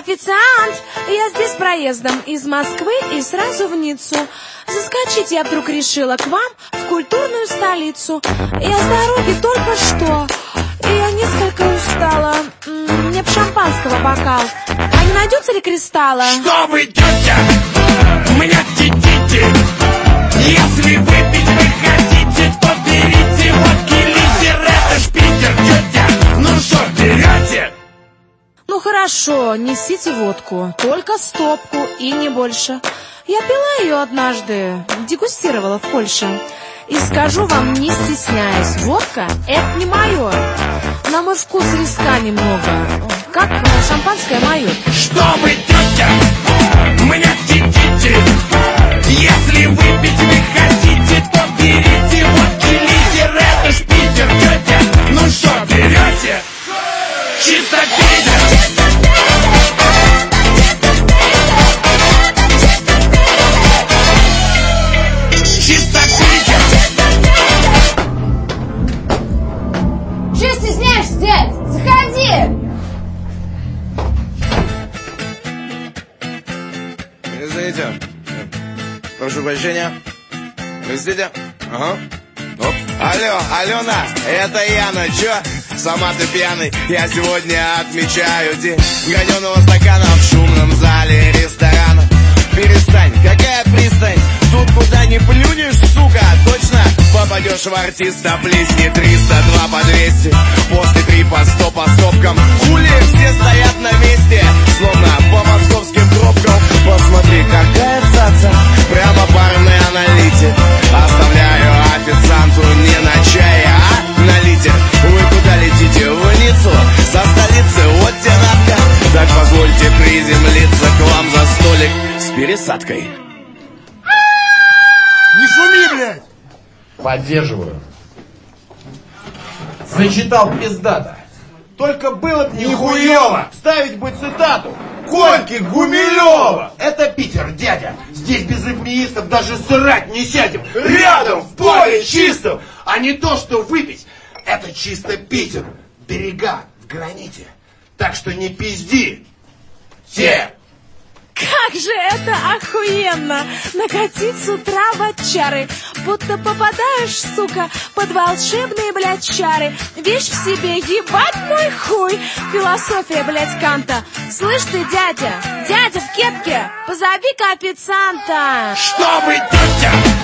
официант, я здесь проездом из Москвы и сразу в Ниццу. Заскочить я вдруг решила к вам в культурную столицу. Я с дороги только что, и я несколько устала. Мне б шампанского бокал. А не найдется ли кристалла? Что вы, тетя? Мне тетите. Если выпить вы хотите, хорошо, несите водку, только стопку и не больше. Я пила ее однажды, дегустировала в Польше. И скажу вам, не стесняясь, водка — это не мое. На мой вкус риска немного, как шампанское мое. Что Извините. Прошу прощения. Простите. Ага. Оп. Алло, Алена, это Яна, чё? Сама ты пьяный, я сегодня отмечаю день Граненого стакана в шумном зале ресторана Перестань, какая пристань? Тут куда не плюнешь, сука, точно попадешь в артиста Плесни 302 по 200, после 3 по 100 по стопкам Хули все стоят на месте, с пересадкой Не шуми, блядь! Поддерживаю. Зачитал пиздата. Только было бы нихуево ставить бы цитату. Кольки Гумилева! Это Питер, дядя. Здесь без эпмеистов даже срать не сядем. Рядом, в поле чистом. А не то, что выпить. Это чисто Питер. Берега в граните. Так что не пизди. Все. Это охуенно! Накатить с утра в отчары, будто попадаешь, сука, под волшебные, блядь, чары. Вещь в себе, ебать мой хуй! Философия, блядь, Канта. Слышь ты, дядя, дядя в кепке, позови-ка официанта. Что вы, тетя?